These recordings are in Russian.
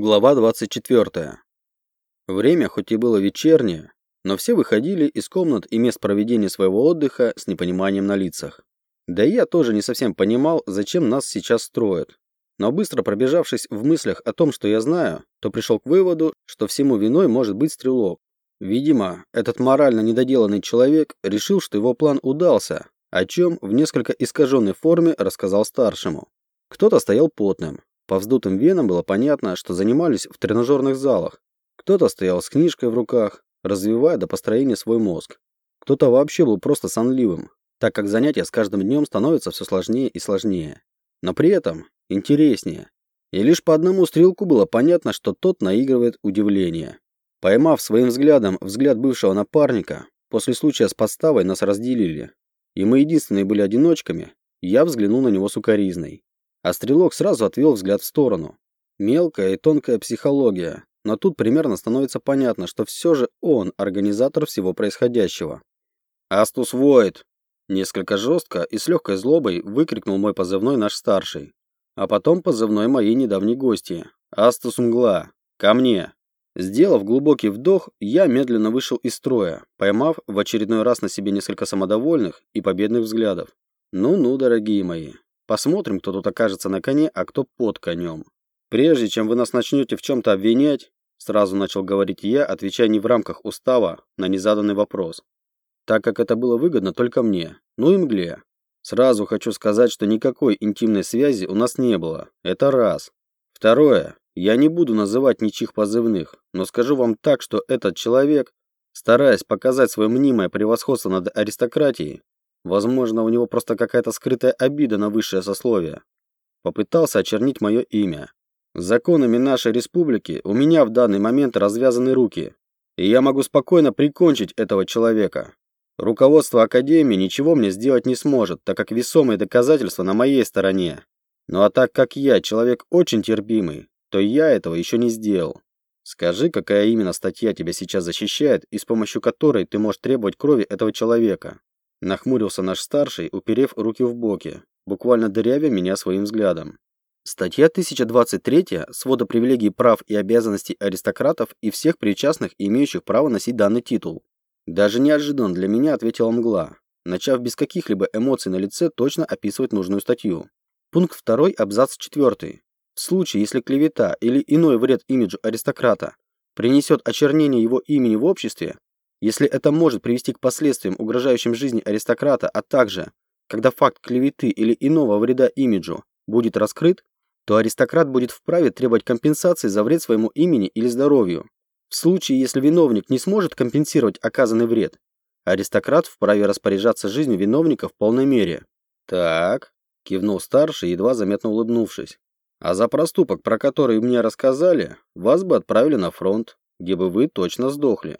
Глава 24. Время хоть и было вечернее, но все выходили из комнат и мест проведения своего отдыха с непониманием на лицах. Да и я тоже не совсем понимал, зачем нас сейчас строят. Но быстро пробежавшись в мыслях о том, что я знаю, то пришел к выводу, что всему виной может быть стрелок. Видимо, этот морально недоделанный человек решил, что его план удался, о чем в несколько искаженной форме рассказал старшему. Кто-то стоял потным, по вздутым венам было понятно, что занимались в тренажерных залах. Кто-то стоял с книжкой в руках, развивая до построения свой мозг. Кто-то вообще был просто сонливым, так как занятия с каждым днем становятся все сложнее и сложнее. Но при этом интереснее. И лишь по одному стрелку было понятно, что тот наигрывает удивление. Поймав своим взглядом взгляд бывшего напарника, после случая с подставой нас разделили. И мы единственные были одиночками, я взглянул на него сукоризной. А стрелок сразу отвел взгляд в сторону. Мелкая и тонкая психология, но тут примерно становится понятно, что все же он организатор всего происходящего. «Астус воет!» Несколько жестко и с легкой злобой выкрикнул мой позывной наш старший. А потом позывной моей недавней гости. «Астус мгла! Ко мне!» Сделав глубокий вдох, я медленно вышел из строя, поймав в очередной раз на себе несколько самодовольных и победных взглядов. Ну-ну, дорогие мои, Посмотрим, кто тут окажется на коне, а кто под конем. Прежде чем вы нас начнете в чем-то обвинять, сразу начал говорить я, отвечая не в рамках устава на незаданный вопрос. Так как это было выгодно только мне, ну и мгле. Сразу хочу сказать, что никакой интимной связи у нас не было. Это раз. Второе. Я не буду называть ничьих позывных, но скажу вам так, что этот человек, стараясь показать свое мнимое превосходство над аристократией, Возможно, у него просто какая-то скрытая обида на высшее сословие. Попытался очернить мое имя. Законами нашей республики у меня в данный момент развязаны руки, и я могу спокойно прикончить этого человека. Руководство Академии ничего мне сделать не сможет, так как весомые доказательства на моей стороне. Ну а так как я человек очень терпимый, то я этого еще не сделал. Скажи, какая именно статья тебя сейчас защищает и с помощью которой ты можешь требовать крови этого человека? Нахмурился наш старший, уперев руки в боки, буквально дырявя меня своим взглядом. Статья 1023 свода привилегий прав и обязанностей аристократов и всех причастных, имеющих право носить данный титул. Даже неожиданно для меня ответила мгла, начав без каких-либо эмоций на лице точно описывать нужную статью. Пункт 2, абзац 4. В случае, если клевета или иной вред имиджу аристократа принесет очернение его имени в обществе, если это может привести к последствиям, угрожающим жизни аристократа, а также, когда факт клеветы или иного вреда имиджу будет раскрыт, то аристократ будет вправе требовать компенсации за вред своему имени или здоровью. В случае, если виновник не сможет компенсировать оказанный вред, аристократ вправе распоряжаться жизнью виновника в полной мере. Так, кивнул старший, едва заметно улыбнувшись. А за проступок, про который мне рассказали, вас бы отправили на фронт, где бы вы точно сдохли.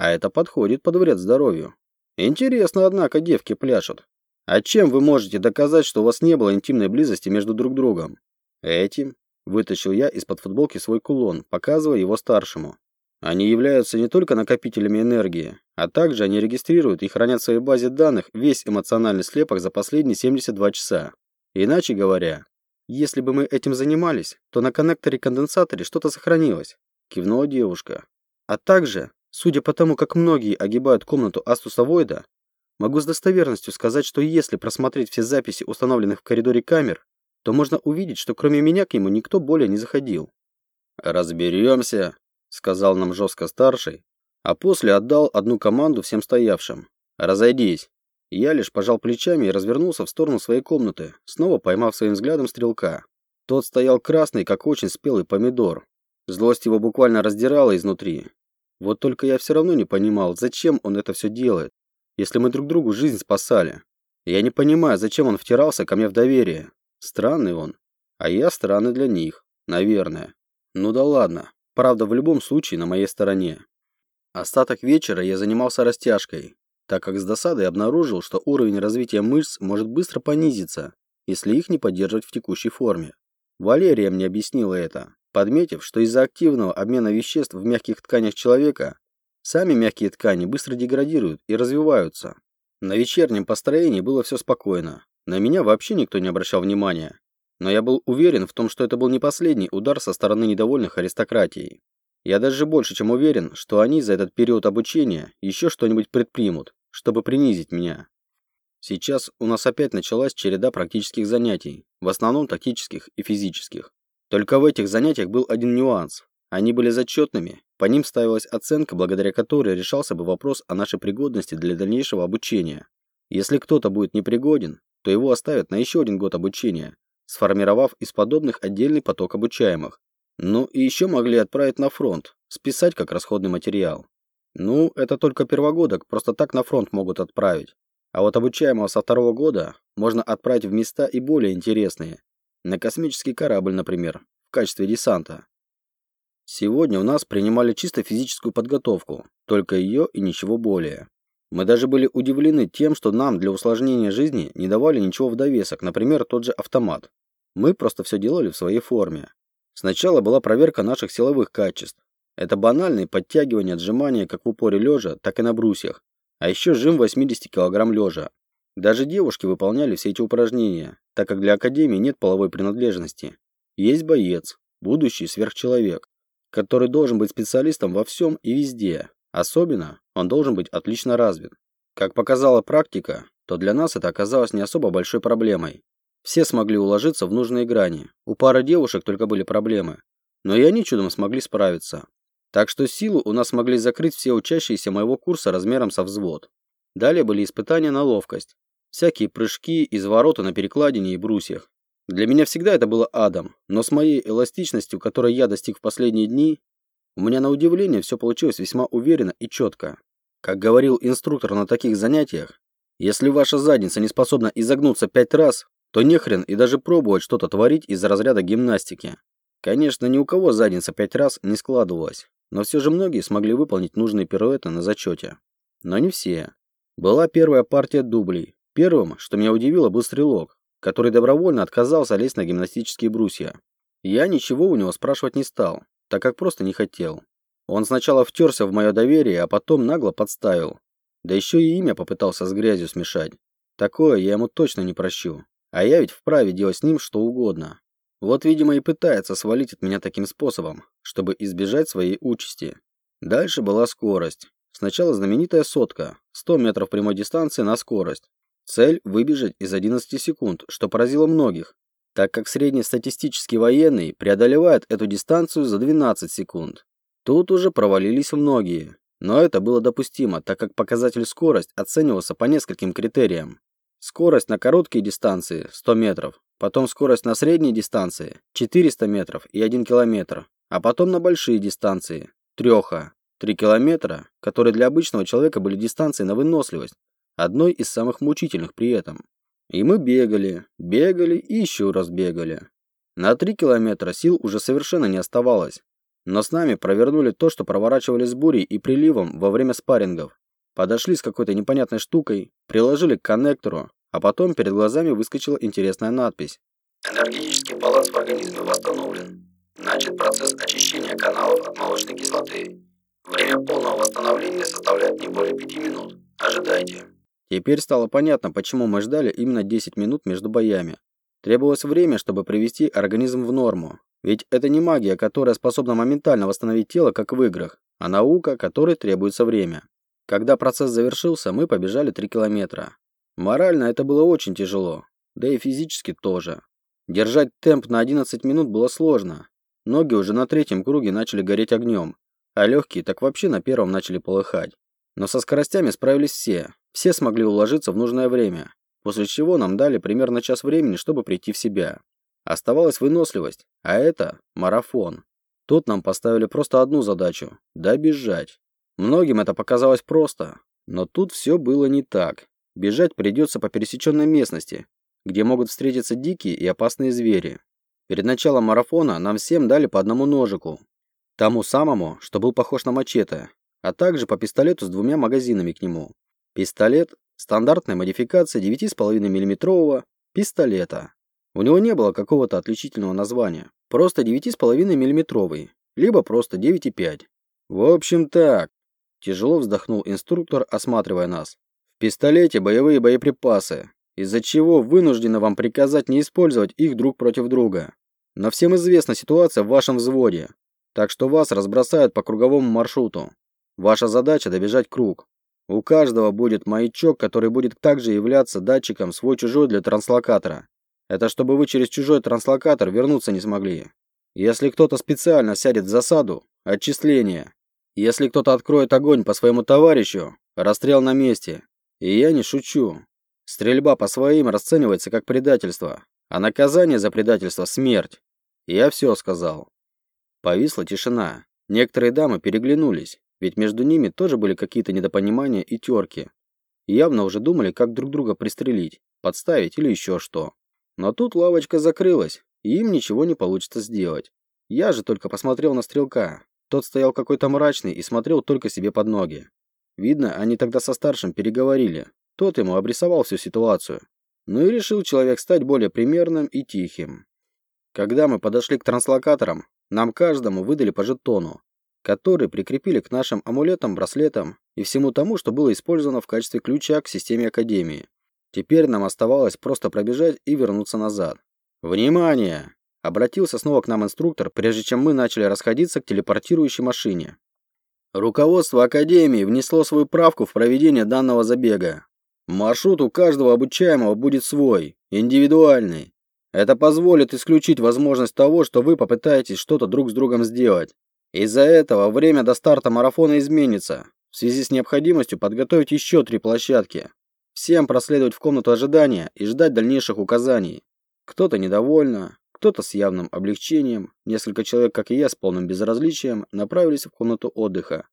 А это подходит под вред здоровью. Интересно, однако, девки пляшут. А чем вы можете доказать, что у вас не было интимной близости между друг другом? Этим вытащил я из-под футболки свой кулон, показывая его старшему. Они являются не только накопителями энергии, а также они регистрируют и хранят в своей базе данных весь эмоциональный слепок за последние 72 часа. Иначе говоря, если бы мы этим занимались, то на коннекторе-конденсаторе что-то сохранилось, кивнула девушка. А также Судя по тому, как многие огибают комнату Астуса Войда, могу с достоверностью сказать, что если просмотреть все записи установленных в коридоре камер, то можно увидеть, что кроме меня к нему никто более не заходил. «Разберемся», — сказал нам жестко старший, а после отдал одну команду всем стоявшим. «Разойдись». Я лишь пожал плечами и развернулся в сторону своей комнаты, снова поймав своим взглядом стрелка. Тот стоял красный, как очень спелый помидор. Злость его буквально раздирала изнутри, вот только я все равно не понимал, зачем он это все делает, если мы друг другу жизнь спасали. Я не понимаю, зачем он втирался ко мне в доверие. Странный он. А я странный для них, наверное. Ну да ладно. Правда, в любом случае на моей стороне. Остаток вечера я занимался растяжкой, так как с досадой обнаружил, что уровень развития мышц может быстро понизиться, если их не поддерживать в текущей форме. Валерия мне объяснила это, подметив, что из-за активного обмена веществ в мягких тканях человека сами мягкие ткани быстро деградируют и развиваются. На вечернем построении было все спокойно. На меня вообще никто не обращал внимания. но я был уверен в том, что это был не последний удар со стороны недовольных аристократией. Я даже больше чем уверен, что они за этот период обучения еще что-нибудь предпримут, чтобы принизить меня. Сейчас у нас опять началась череда практических занятий, в основном тактических и физических. Только в этих занятиях был один нюанс. Они были зачетными, по ним ставилась оценка, благодаря которой решался бы вопрос о нашей пригодности для дальнейшего обучения. Если кто-то будет непригоден, то его оставят на еще один год обучения, сформировав из подобных отдельный поток обучаемых. Ну и еще могли отправить на фронт, списать как расходный материал. Ну, это только первогодок, просто так на фронт могут отправить. А вот обучаемого со второго года можно отправить в места и более интересные. На космический корабль, например, в качестве десанта. Сегодня у нас принимали чисто физическую подготовку, только ее и ничего более. Мы даже были удивлены тем, что нам для усложнения жизни не давали ничего в довесок, например, тот же автомат. Мы просто все делали в своей форме. Сначала была проверка наших силовых качеств. Это банальные подтягивания, отжимания как в упоре лежа, так и на брусьях. А еще жим 80 кг лежа. Даже девушки выполняли все эти упражнения, так как для академии нет половой принадлежности. Есть боец, будущий сверхчеловек который должен быть специалистом во всем и везде. Особенно он должен быть отлично развит. Как показала практика, то для нас это оказалось не особо большой проблемой. Все смогли уложиться в нужные грани. У пары девушек только были проблемы. Но и они чудом смогли справиться. Так что силу у нас смогли закрыть все учащиеся моего курса размером со взвод. Далее были испытания на ловкость. Всякие прыжки из ворота на перекладине и брусьях. Для меня всегда это было адом, но с моей эластичностью, которой я достиг в последние дни, у меня на удивление все получилось весьма уверенно и четко. Как говорил инструктор на таких занятиях, если ваша задница не способна изогнуться пять раз, то нехрен и даже пробовать что-то творить из разряда гимнастики. Конечно, ни у кого задница пять раз не складывалась, но все же многие смогли выполнить нужные пируэты на зачете. Но не все. Была первая партия дублей. Первым, что меня удивило, был стрелок, который добровольно отказался лезть на гимнастические брусья. Я ничего у него спрашивать не стал, так как просто не хотел. Он сначала втерся в мое доверие, а потом нагло подставил. Да еще и имя попытался с грязью смешать. Такое я ему точно не прощу. А я ведь вправе делать с ним что угодно. Вот, видимо, и пытается свалить от меня таким способом, чтобы избежать своей участи. Дальше была скорость. Сначала знаменитая сотка, 100 метров прямой дистанции на скорость. Цель – выбежать из 11 секунд, что поразило многих, так как среднестатистический военный преодолевает эту дистанцию за 12 секунд. Тут уже провалились многие, но это было допустимо, так как показатель скорость оценивался по нескольким критериям. Скорость на короткие дистанции – 100 метров, потом скорость на средние дистанции – 400 метров и 1 километр, а потом на большие дистанции – треха, 3 километра, которые для обычного человека были дистанцией на выносливость, одной из самых мучительных при этом. И мы бегали, бегали и еще раз бегали. На три километра сил уже совершенно не оставалось. Но с нами провернули то, что проворачивали с бурей и приливом во время спаррингов. Подошли с какой-то непонятной штукой, приложили к коннектору, а потом перед глазами выскочила интересная надпись. Энергетический баланс в организме восстановлен. Начат процесс очищения каналов от молочной кислоты. Время полного восстановления составляет не более пяти минут. Ожидайте. Теперь стало понятно, почему мы ждали именно 10 минут между боями. Требовалось время, чтобы привести организм в норму. Ведь это не магия, которая способна моментально восстановить тело, как в играх, а наука, которой требуется время. Когда процесс завершился, мы побежали 3 километра. Морально это было очень тяжело, да и физически тоже. Держать темп на 11 минут было сложно. Ноги уже на третьем круге начали гореть огнем, а легкие так вообще на первом начали полыхать. Но со скоростями справились все, все смогли уложиться в нужное время, после чего нам дали примерно час времени, чтобы прийти в себя. Оставалась выносливость, а это марафон. Тут нам поставили просто одну задачу – добежать. Многим это показалось просто, но тут все было не так. Бежать придется по пересеченной местности, где могут встретиться дикие и опасные звери. Перед началом марафона нам всем дали по одному ножику. Тому самому, что был похож на мачете, а также по пистолету с двумя магазинами к нему. Пистолет – стандартная модификация 9,5 мм пистолета. У него не было какого-то отличительного названия. Просто 9,5 мм, либо просто 9,5. В общем так. Тяжело вздохнул инструктор, осматривая нас. В пистолете боевые боеприпасы. из-за чего вынуждены вам приказать не использовать их друг против друга. Но всем известна ситуация в вашем взводе, так что вас разбросают по круговому маршруту. Ваша задача добежать круг. У каждого будет маячок, который будет также являться датчиком свой-чужой для транслокатора. Это чтобы вы через чужой транслокатор вернуться не смогли. Если кто-то специально сядет в засаду, отчисление. Если кто-то откроет огонь по своему товарищу, расстрел на месте. И я не шучу. Стрельба по своим расценивается как предательство, а наказание за предательство – смерть. Я все сказал. Повисла тишина. Некоторые дамы переглянулись, ведь между ними тоже были какие-то недопонимания и терки. Явно уже думали, как друг друга пристрелить, подставить или еще что. Но тут лавочка закрылась, и им ничего не получится сделать. Я же только посмотрел на стрелка. Тот стоял какой-то мрачный и смотрел только себе под ноги. Видно, они тогда со старшим переговорили, тот ему обрисовал всю ситуацию. Ну и решил человек стать более примерным и тихим. Когда мы подошли к транслокаторам, нам каждому выдали по жетону, который прикрепили к нашим амулетам, браслетам и всему тому, что было использовано в качестве ключа к системе Академии. Теперь нам оставалось просто пробежать и вернуться назад. «Внимание!» – обратился снова к нам инструктор, прежде чем мы начали расходиться к телепортирующей машине. Руководство Академии внесло свою правку в проведение данного забега. Маршрут у каждого обучаемого будет свой, индивидуальный. Это позволит исключить возможность того, что вы попытаетесь что-то друг с другом сделать. Из-за этого время до старта марафона изменится, в связи с необходимостью подготовить еще три площадки. Всем проследовать в комнату ожидания и ждать дальнейших указаний. Кто-то недовольно, кто-то с явным облегчением, несколько человек, как и я, с полным безразличием, направились в комнату отдыха,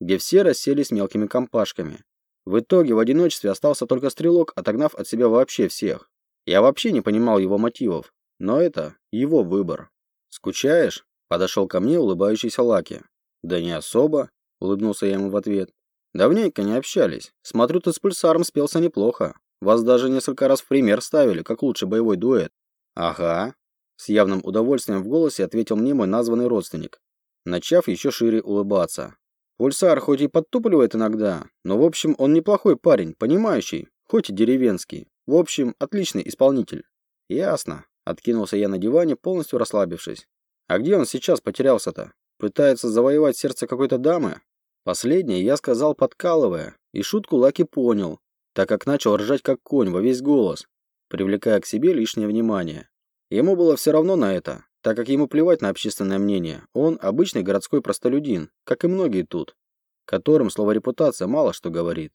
где все расселись мелкими компашками. В итоге в одиночестве остался только стрелок, отогнав от себя вообще всех. Я вообще не понимал его мотивов, но это его выбор. «Скучаешь?» – подошел ко мне улыбающийся Лаки. «Да не особо», – улыбнулся я ему в ответ. «Давненько не общались. Смотрю, ты с пульсаром спелся неплохо. Вас даже несколько раз в пример ставили, как лучший боевой дуэт». «Ага», – с явным удовольствием в голосе ответил мне мой названный родственник, начав еще шире улыбаться. Пульсар хоть и подтупливает иногда, но в общем он неплохой парень, понимающий, хоть и деревенский. В общем, отличный исполнитель. Ясно. Откинулся я на диване, полностью расслабившись. А где он сейчас потерялся-то? Пытается завоевать сердце какой-то дамы? Последнее я сказал подкалывая, и шутку Лаки понял, так как начал ржать как конь во весь голос, привлекая к себе лишнее внимание. Ему было все равно на это, так как ему плевать на общественное мнение. Он обычный городской простолюдин, как и многие тут, которым слово репутация мало что говорит.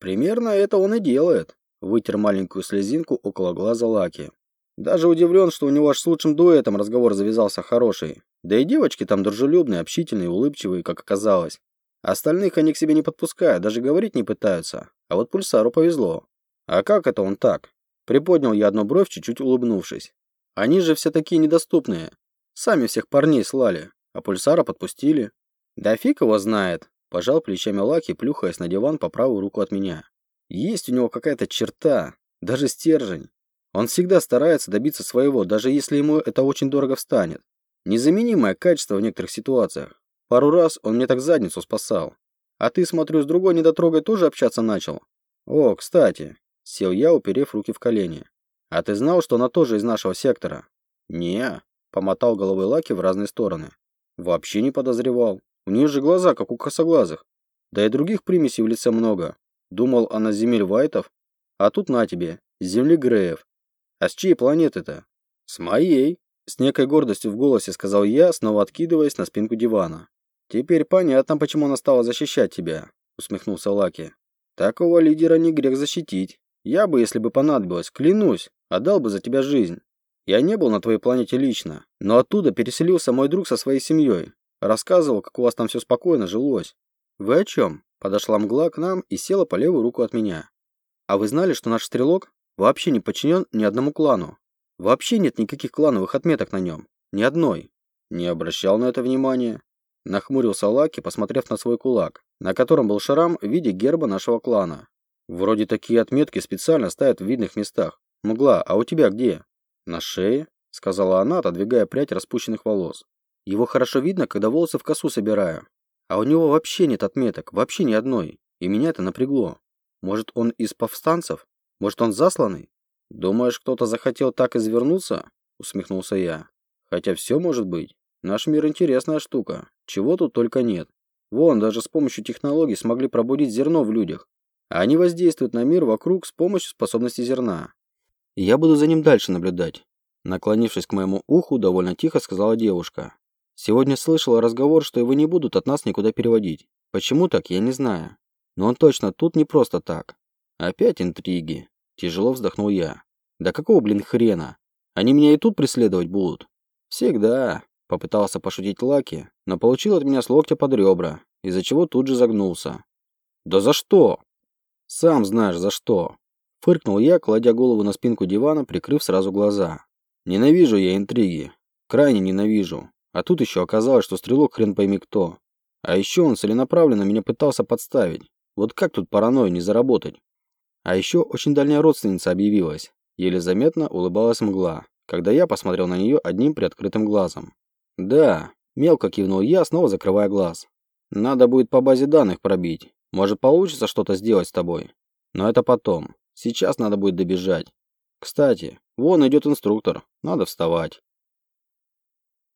Примерно это он и делает, вытер маленькую слезинку около глаза Лаки. Даже удивлен, что у него аж с лучшим дуэтом разговор завязался хороший. Да и девочки там дружелюбные, общительные, улыбчивые, как оказалось. Остальных они к себе не подпускают, даже говорить не пытаются. А вот Пульсару повезло. А как это он так? Приподнял я одну бровь, чуть-чуть улыбнувшись. Они же все такие недоступные. Сами всех парней слали, а пульсара подпустили. Да фиг его знает, пожал плечами Лаки, плюхаясь на диван по правую руку от меня. Есть у него какая-то черта, даже стержень. Он всегда старается добиться своего, даже если ему это очень дорого встанет. Незаменимое качество в некоторых ситуациях. Пару раз он мне так задницу спасал. А ты, смотрю, с другой недотрогой тоже общаться начал? О, кстати, сел я, уперев руки в колени. «А ты знал, что она тоже из нашего сектора?» «Не», — помотал головой Лаки в разные стороны. «Вообще не подозревал. У нее же глаза, как у косоглазых. Да и других примесей в лице много. Думал, она земель Вайтов. А тут на тебе, земли Греев. А с чьей планеты-то?» «С моей», — с некой гордостью в голосе сказал я, снова откидываясь на спинку дивана. «Теперь понятно, почему она стала защищать тебя», — усмехнулся Лаки. «Такого лидера не грех защитить. Я бы, если бы понадобилось, клянусь, Отдал бы за тебя жизнь. Я не был на твоей планете лично, но оттуда переселился мой друг со своей семьей. Рассказывал, как у вас там все спокойно жилось. Вы о чем? Подошла мгла к нам и села по левую руку от меня. А вы знали, что наш стрелок вообще не подчинен ни одному клану? Вообще нет никаких клановых отметок на нем. Ни одной. Не обращал на это внимания. Нахмурился Лаки, посмотрев на свой кулак, на котором был шрам в виде герба нашего клана. Вроде такие отметки специально ставят в видных местах. «Мгла, а у тебя где?» «На шее», — сказала она, отодвигая прядь распущенных волос. «Его хорошо видно, когда волосы в косу собираю. А у него вообще нет отметок, вообще ни одной. И меня это напрягло. Может, он из повстанцев? Может, он засланный? Думаешь, кто-то захотел так извернуться? Усмехнулся я. Хотя все может быть. Наш мир интересная штука. Чего тут только нет. Вон, даже с помощью технологий смогли пробудить зерно в людях. А они воздействуют на мир вокруг с помощью способности зерна. Я буду за ним дальше наблюдать. Наклонившись к моему уху, довольно тихо сказала девушка. Сегодня слышала разговор, что его не будут от нас никуда переводить. Почему так, я не знаю. Но он точно тут не просто так. Опять интриги. Тяжело вздохнул я. Да какого, блин, хрена? Они меня и тут преследовать будут? Всегда. Попытался пошутить Лаки, но получил от меня с локтя под ребра, из-за чего тут же загнулся. «Да за что?» «Сам знаешь, за что!» Фыркнул я, кладя голову на спинку дивана, прикрыв сразу глаза. «Ненавижу я интриги. Крайне ненавижу. А тут еще оказалось, что стрелок хрен пойми кто. А еще он целенаправленно меня пытался подставить. Вот как тут паранойю не заработать? А еще очень дальняя родственница объявилась. Еле заметно улыбалась мгла, когда я посмотрел на нее одним приоткрытым глазом. «Да», – мелко кивнул я, снова закрывая глаз. «Надо будет по базе данных пробить. Может, получится что-то сделать с тобой. Но это потом. Сейчас надо будет добежать. Кстати, вон идет инструктор. Надо вставать».